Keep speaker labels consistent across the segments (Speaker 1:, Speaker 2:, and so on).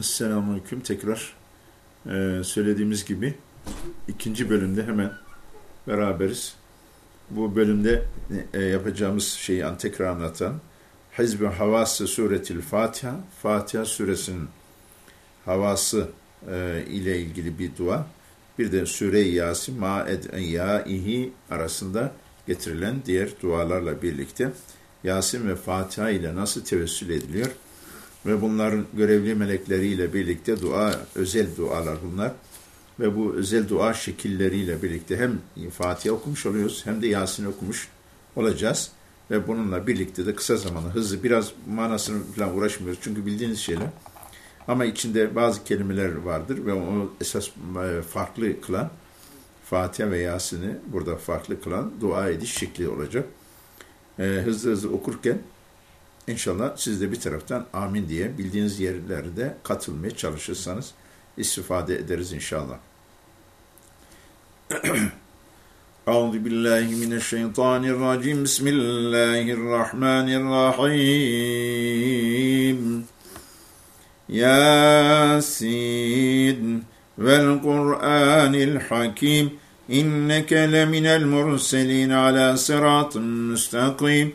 Speaker 1: Selamünaleyküm. Tekrar e, söylediğimiz gibi ikinci bölümde hemen beraberiz. Bu bölümde e, yapacağımız şeyi tekrar anlatan Hizb-i Havası Suretil Fatiha, Fatiha suresinin havası e, ile ilgili bir dua. Bir de Sure-i Yasin, Ma ed'iyâihi arasında getirilen diğer dualarla birlikte Yasin ve Fatiha ile nasıl tevessül ediliyor? Ve bunların görevli melekleriyle birlikte dua, özel dualar bunlar. Ve bu özel dua şekilleriyle birlikte hem Fatiha okumuş oluyoruz hem de Yasin okumuş olacağız. Ve bununla birlikte de kısa zamanda hızlı biraz manasını falan uğraşmıyoruz. Çünkü bildiğiniz şeyler. Ama içinde bazı kelimeler vardır ve onu esas e, farklı kılan Fatiha ve Yasin'i burada farklı kılan dua ediş şekli olacak. Ee, hızlı hızlı okurken İnşallah siz de bir taraftan amin diye bildiğiniz yerlerde katılmaya çalışırsanız istifade ederiz inşallah. Euzu billahi mineşşeytanirracim. Bismillahirrahmanirrahim. Yasin vel Kur'anil Hakim. İnneke leminel murselin ala sıratın müstakim.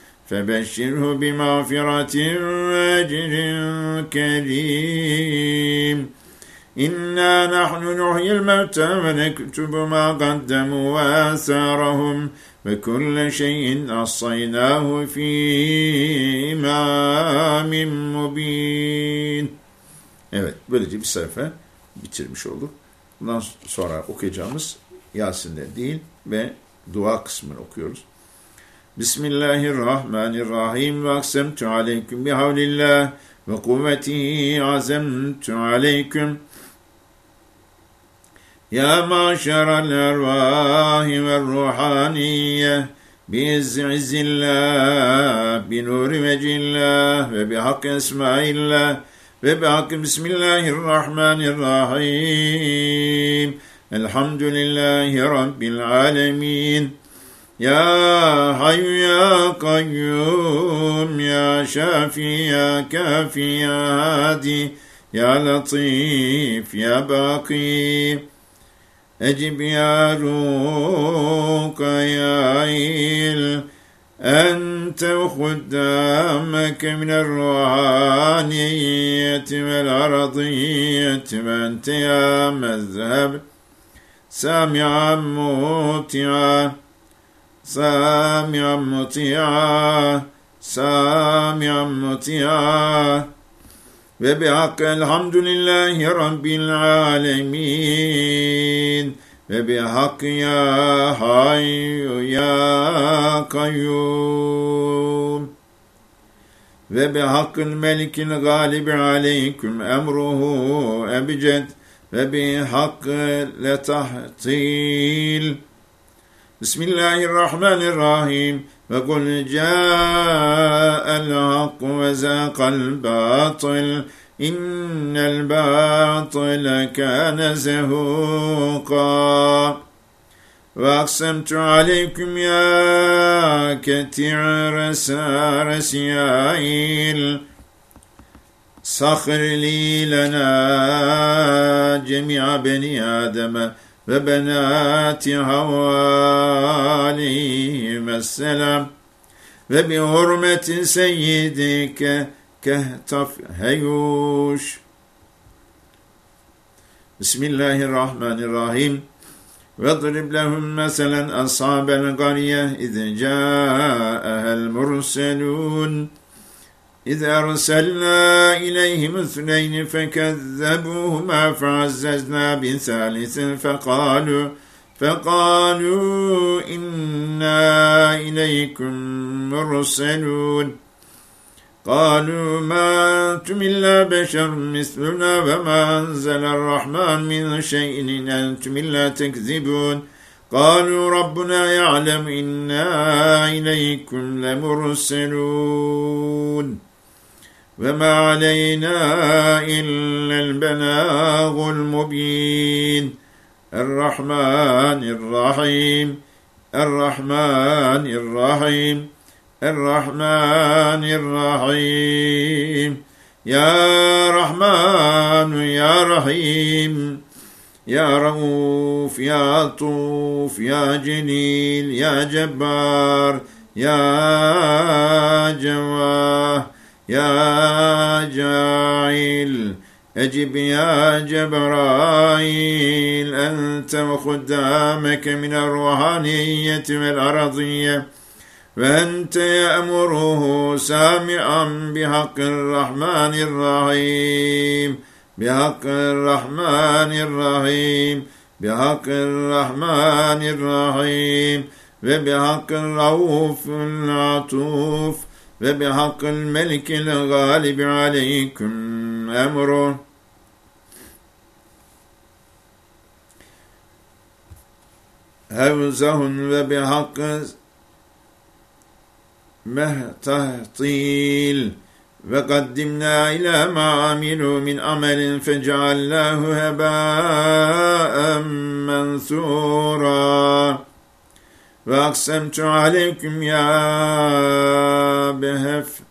Speaker 1: فبشره بمغفرة وأجر كريم إنا نحن نحيي الموتى ونكتب ما قدموا وآثارهم وكل شيء أصيناه في إمام مبين Evet, böylece bir sayfa bitirmiş olduk. Bundan sonra okuyacağımız Yasin'de değil ve dua kısmını okuyoruz. بسم الله الرحمن الرحيم وأقسمت عليكم بحول الله وقوته عزمت عليكم يا معشر الأرواح والروحانية بإزعز الله بنور وجه الله وبحق أسماء الله وبحق بسم الله الرحمن الرحيم الحمد لله رب العالمين يا حي يا قيوم يا شافي يا كافي يا هادي يا لطيف يا باقي أجب يا روك يا عيل أنت وخدامك من الروحانية والأرضية وأنت يا مذهب سامعا موتعا سامعا مطيعا سامعا مطيعا وبحق الحمد لله رب العالمين وبحق يا حي يا قيوم وبحق الملك الغالب عليكم أمره أبجد وبحق لتحطيل بسم الله الرحمن الرحيم وقل جاء الحق وزاق الباطل إن الباطل كان زهوقا وأقسمت عليكم يا كتير رسار سيائل سخر لي لنا جميع بني آدم وبنات عليهم السلام وبحرمة سيدك كهتف هيوش. بسم الله الرحمن الرحيم. واضرب لهم مثلا أصحاب القرية إذ جاءها المرسلون. إذ أرسلنا إليهم اثنين فكذبوهما فعززنا بثالث فقالوا فقالوا إنا إليكم مرسلون. قالوا ما أنتم إلا بشر مثلنا وما أنزل الرحمن من شيء إن أنتم إلا تكذبون. قالوا ربنا يعلم إنا إليكم لمرسلون. وما علينا إلا البلاغ المبين الرحمن الرحيم الرحمن الرحيم الرحمن الرحيم يا رحمن يا رحيم يا رؤوف يا طوف يا جليل يا جبار يا جواه يا جاعل أجب يا جبرائيل أنت وخدامك من الروحانية والأرضية وأنت يأمره سامعا بحق الرحمن الرحيم بحق الرحمن الرحيم بحق الرحمن الرحيم وبحق الرؤوف العطوف. وبحق الملك الغالب عليكم أمره هوزه وبحق مهتطيل وقدمنا إلى ما عملوا من عمل فجعلناه هباء منثورا وأقسمت عليكم يا بهف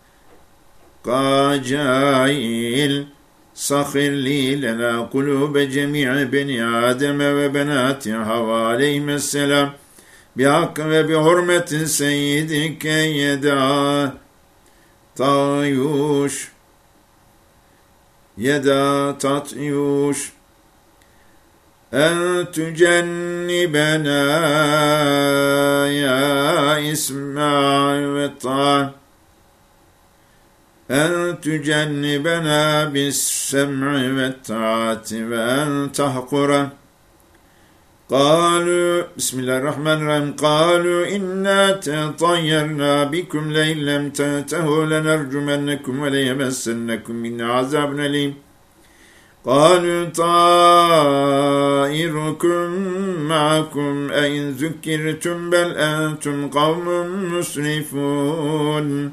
Speaker 1: قاجائل سخر لي لنا قلوب جميع بني آدم وبنات حواء عليهم السلام بحق وبحرمة سيدك يدا طايوش يدا تطيوش أن تجنبنا يا إسماعيل والطاعة أن تجنبنا بالسمع والطاعة وأن تحقره قالوا بسم الله الرحمن الرحيم قالوا إنا تطيرنا بكم لئن لم تنتهوا لنرجمنكم وليمسنكم منا عذاب أليم قالوا طائركم معكم أئن ذكرتم بل أنتم قوم مسرفون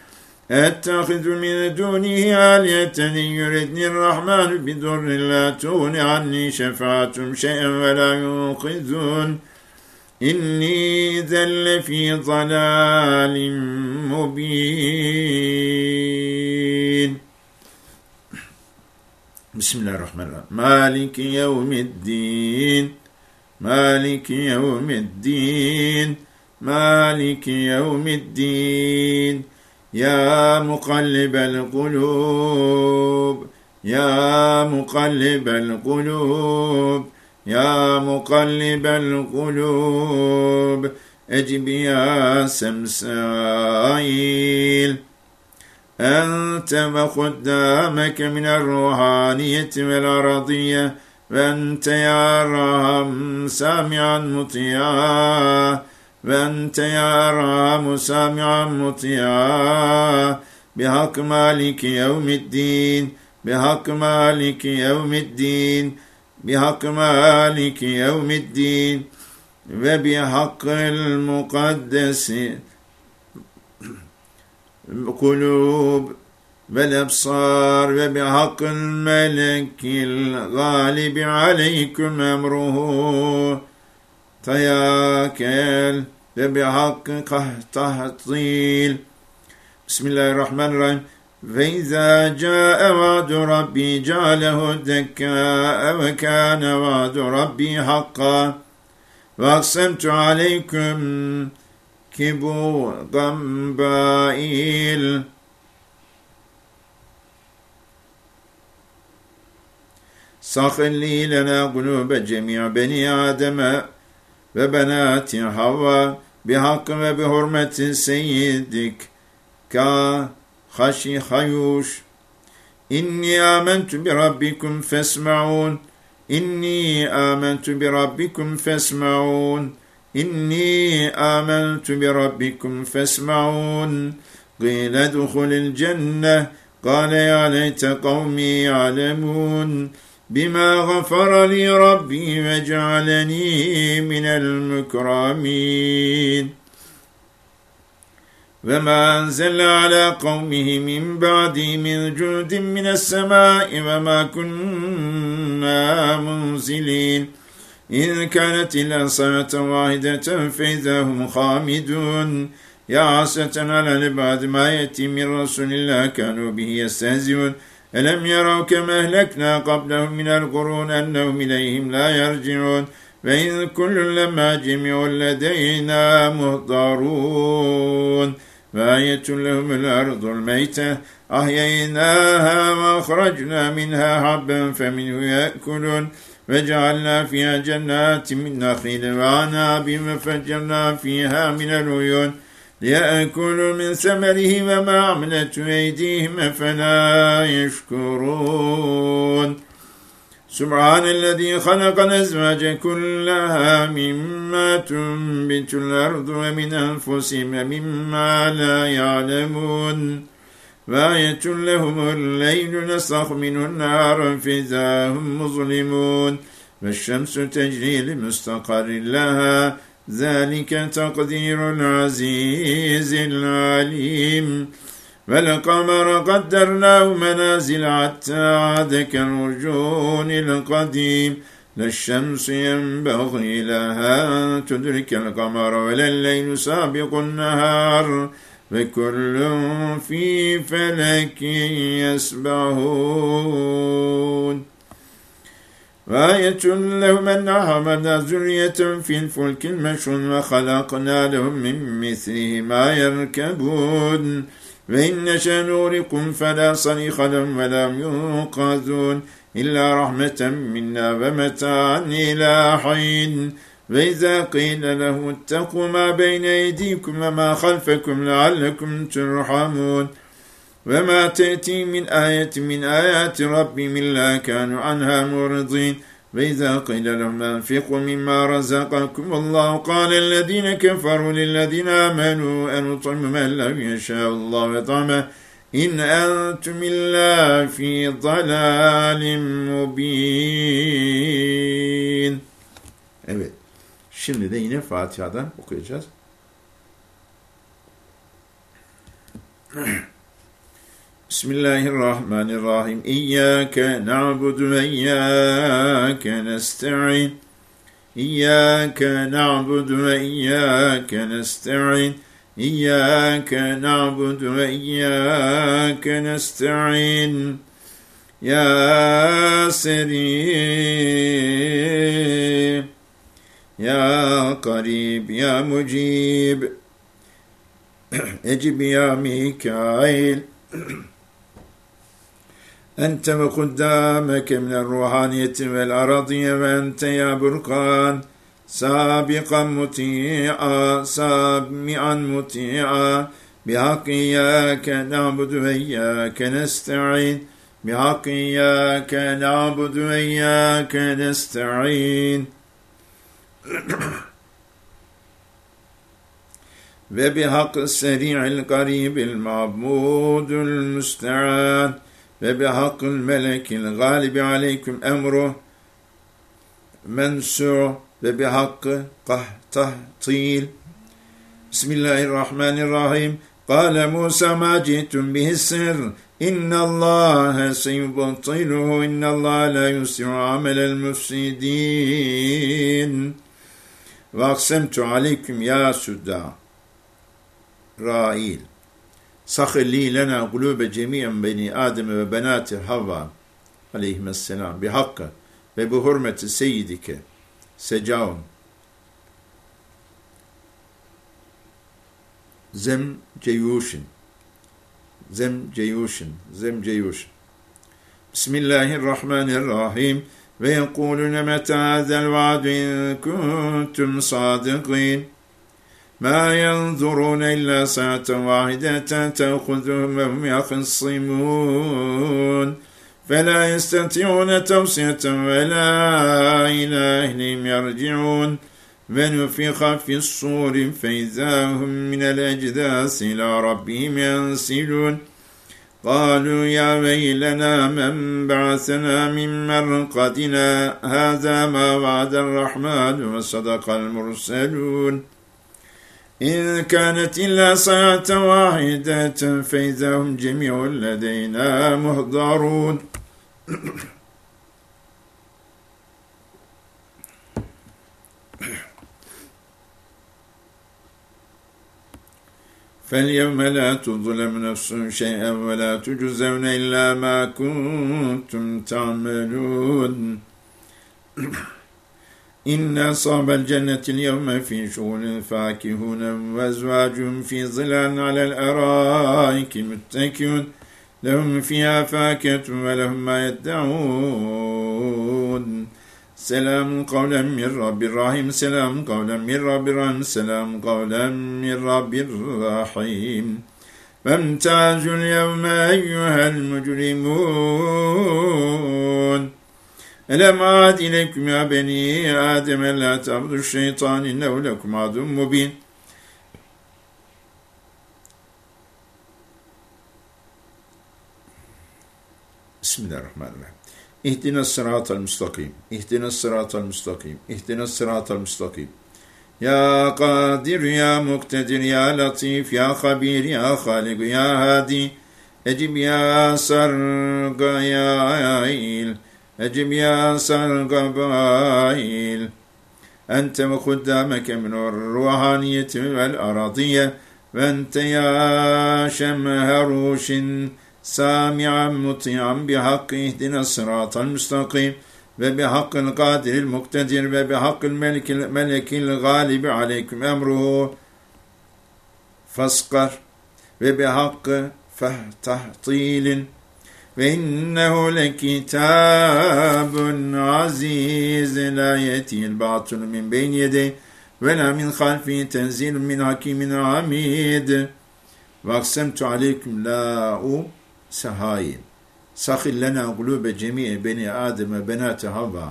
Speaker 1: أتخذ من دونه آلية يردني الرحمن بضر لا تغن عني شفاعتهم شيئا ولا ينقذون. إني إذا لفي ضلال مبين. بسم الله الرحمن الرحيم. مالك يوم الدين. مالك يوم الدين. مالك يوم الدين. يا مقلب القلوب يا مقلب القلوب يا مقلب القلوب أجب يا سمسائيل أنت وخدامك من الروحانية والأرضية وأنت يا رام سامعا مطيعا. وأنت يا رام سامعا مطيعا بحق مالك يوم الدين. بحق مالك يوم الدين. بحق مالك يوم الدين. وبحق المقدس. القلوب والأبصار. وبحق الملك الغالب عليكم أمره. تياكل وبحق تهطيل بسم الله الرحمن الرحيم فإذا جاء وعد ربي جعله دكاء وكان وعد ربي حقا وأقسمت عليكم كبو ضمبائيل سخر لي لنا قلوب جميع بني آدم وبنات حواء بحق وبحرمة سيدك كخشي خيوش إني آمنت بربكم فاسمعون إني آمنت بربكم فاسمعون إني آمنت بربكم فاسمعون قيل ادخل الجنة قال يا ليت قومي يعلمون بما غفر لي ربي وجعلني من المكرمين. وما أنزل على قومه من بعدي من جود من السماء وما كنا منزلين. إن كانت إلا صلاة واحدة فإذا هم خامدون. يا عسة على العباد ما يأتي من رسول الله كانوا به يستهزئون. ألم يروا كما أهلكنا قبلهم من القرون أنهم إليهم لا يرجعون؟ فإن كل لما جميع لدينا مهضرون وآية لهم الأرض الميتة. أحييناها وأخرجنا منها حبا فمنه يأكلون. وجعلنا فيها جنات من نخيل وعناب وفجرنا فيها من العيون. ليأكلوا من ثمره وما عملت أيديهم فلا يشكرون. سبحان الذي خلق الأزواج كلها مما تنبت الأرض ومن أنفسهم ومما لا يعلمون. وآية لهم الليل نسخ منه النهار فإذا هم مظلمون. والشمس تجري لمستقر لها ذلك تقدير العزيز العليم. والقمر قدرناه منازل حتى عاد كالرجون القديم. لا الشمس ينبغي لها أن تدرك القمر ولا الليل سابق النهار. وكل في فلك يسبحون. وآية لهم أن ذرية في الفلك المشحون وخلقنا لهم من مثله ما يركبون. وإن نشأ نوركم فلا صريخ لهم ولا ينقذون إلا رحمة منا ومتاعا إلى حين. وإذا قيل له اتقوا ما بين أيديكم وما خلفكم لعلكم ترحمون. وما تأتي من آية من آيات ربهم إلا كانوا عنها معرضين وإذا قيل لهم أنفقوا مما رزقكم الله قال الذين كفروا للذين آمنوا أن نطعم من لم يشاء الله وطعمه إن أنتم إلا في ضلال مبين Evet. Şimdi de yine Fatiha'dan okuyacağız. بسم الله الرحمن الرحيم إياك نعبد وإياك نستعين إياك نعبد وإياك نستعين إياك نعبد وإياك نستعين يا سريع يا قريب يا مجيب اجب يا ميكائيل أنت وقدامك من الروحانية والأراضية وأنت يا برقان سابقا مطيعا سامعا مطيعا. بحق إياك نعبد وإياك نستعين. بحق إياك نعبد وإياك نستعين. وبحق السريع القريب المعبود المستعان. وبحق الملك الغالب عليكم أمره منسوع وبحق قهطهطيل بسم الله الرحمن الرحيم قال موسى ما جئتم به السر إن الله سيبطله إن الله لا يسر عمل المفسدين وأقسمت عليكم يا سدى رائيل سخر لي لنا قلوب جميع بني آدم وبنات حواء عليهم السلام بحق وبحرمة سيدك سجاهم زم جيوش زم جيوش زم جيوش بسم الله الرحمن الرحيم ويقولون متى هذا الوعد إن كنتم صادقين ما ينظرون إلا ساعة واحدة تأخذهم وهم يخصمون. فلا يستطيعون توصية ولا إلى أهلهم يرجعون. ونفخ في الصور فإذا هم من الأجداث إلى ربهم ينسلون. قالوا يا ويلنا من بعثنا من مرقدنا؟ هذا ما وعد الرحمن وصدق المرسلون. إن كانت إلا ساعة واحدة فإذا هم جميع لدينا مهضرون. فاليوم لا تظلم نفس شيئا ولا تجزون إلا ما كنتم تعملون. إن أصحاب الجنة اليوم في شغل فاكهون وأزواجهم في ظلال على الأرائك متكئون. لهم فيها فاكهة ولهم ما يدعون. سلام قولا من رب الرحيم سلام قولا من رب الرحيم سلام قولا من رب الرحيم. فامتازوا اليوم أيها المجرمون. ألم أعد إليكم يا بني آدم لا تعبدوا الشيطان إنه لكم عدو مبين بسم الله الرحمن الرحيم اهدنا الصراط المستقيم اهدنا الصراط المستقيم اهدنا الصراط المستقيم يا قادر يا مقتدر يا لطيف يا خبير يا خالق يا هادي اجب يا سرق يا عيل اجب يا سرقبائل أنت وخدامك من الروحانية والأراضية وأنت يا شمهروش سامعا مطيعا بحق اهدنا الصراط المستقيم وبحق القادر المقتدر وبحق الملك الملك الغالب عليكم أمره فاسقر وبحق فتحطيل وإنه لكتاب عزيز لا يأتي الباطل من بين يديه ولا من خلفه تنزيل من حكيم عميد وأقسمت عليكم لا سهاين سخل لنا قلوب جميع بني آدم وبنات هوا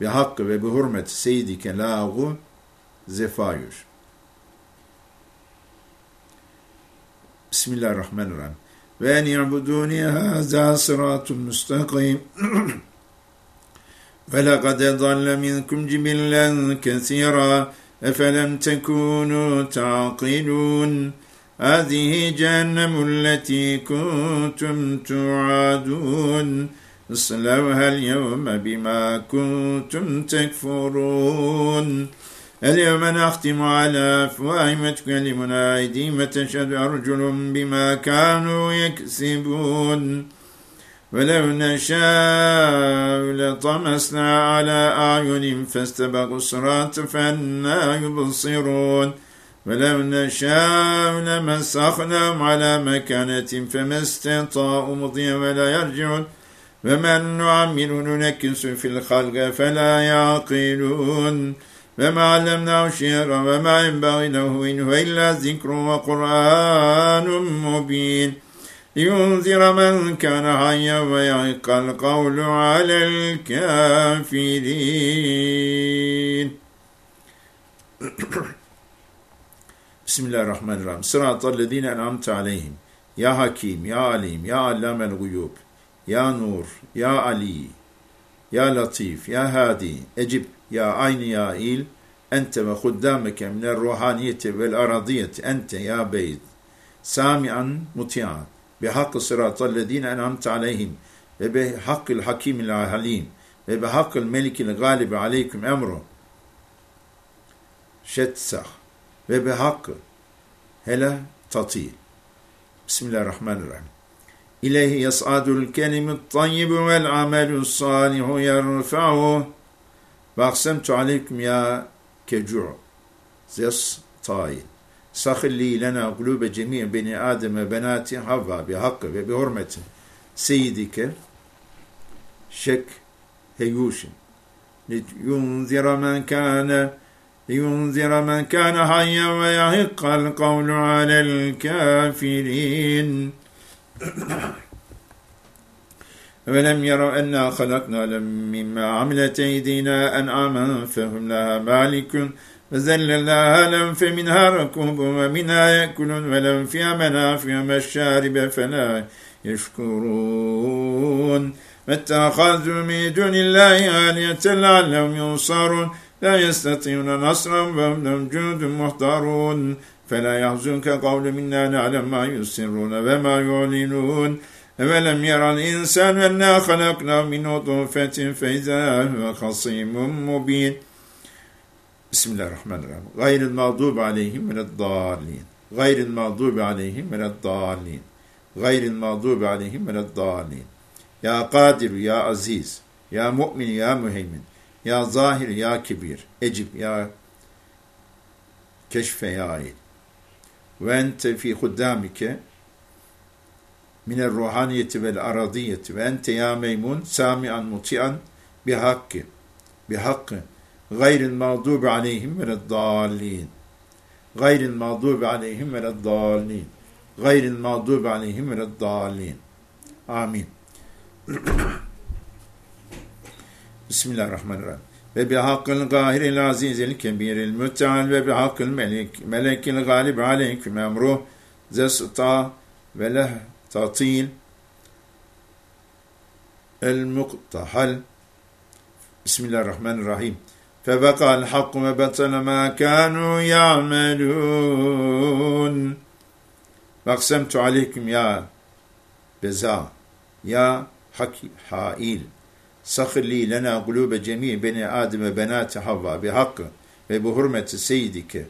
Speaker 1: بحق وبحرمة سيدك لاغو زفايش بسم الله الرحمن الرحيم وأن يعبدوني هذا صراط مستقيم. فلقد ضل منكم جبلا كثيرا أفلم تكونوا تعقلون؟ هذه جهنم التي كنتم توعدون. اصلوها اليوم بما كنتم تكفرون. اليوم نختم على أفواههم وتكلمنا أيديهم وتشهد أرجلهم بما كانوا يكسبون. ولو نشاء لطمسنا على أعينهم فاستبقوا الصراط فأنا يبصرون. ولو نشاء لمسخناهم على مكانة فما استطاعوا مضيا ولا يرجعون. ومن نعمر ننكس في الخلق فلا يعقلون. وما علمناه شعرا وما ينبغي له إن هو إلا ذكر وقرآن مبين لينذر من كان حيا ويحق القول على الكافرين بسم الله الرحمن الرحيم صراط الذين أنعمت عليهم يا حكيم يا عليم يا علام الغيوب يا نور يا علي يا لطيف يا هادي أجب يا عين يا إيل أنت وخدامك من الروحانية والأراضية أنت يا بيت سامعا مطيعا بحق صراط الذين أنعمت عليهم وبحق الحكيم العليم وبحق الملك الغالب عليكم أمره شتسخ ve be hakkı hele tatil. Bismillahirrahmanirrahim. İleyhi yas'adul kelimut tayyibu vel amelus salihu yerfa'u. وأقسمت عليكم يا كجوع زس طايل سخلي لنا قلوب جميع بني آدم وبنات حفا بحق بحرمة سيدك شك هيوش لينذر من كان لينذر من كان حيا ويحق القول على الكافرين ولم يروا أنا خلقنا لهم مما عملت أيدينا أنعاما فهم لها مالكون وذللناها لهم فمنها ركوب ومنها يأكلون ولهم فيها منافع مشارب فلا يشكرون. فاتخذوا من دون الله آلية لعلهم ينصرون. لا يستطيعون نصرا وهم لهم جند محضرون فلا يحزنك قول منا نعلم ما يسرون وما يعلنون. أولم يرى الإنسان أنا خلقنا من نطفة فإذا هو خصيم مبين بسم الله الرحمن الرحيم غير المغضوب عليهم من الضالين غير المغضوب عليهم من الضالين غير المغضوب عليهم من الضالين يا قادر يا عزيز يا مؤمن يا مهيمن يا ظاهر يا كبير اجب يا كشف يا عيد وأنت في خدامك miner ruhaniyeti vel aradiyeti ve ente ya meymun sami'an muti'an bihakkı bihakkı gayril mağdubi aleyhim ve dallin gayril mağdubi aleyhim ve dallin gayril mağdubi aleyhim ve dallin amin. Bismillahirrahmanirrahim. Ve bi hakkın gahiril azizil kebiril müteal ve bi hakkın melek. Melekil galib aleyküm emruh zesta ve leh tatil el muktahal Bismillahirrahmanirrahim. فبقى الحق وبطل ما كانوا يعملون واقسمت عليكم يا بزا يا حكي حائل سخر لي لنا قلوب جميع بني آدم بنات حواء بحق وبحرمة سيدك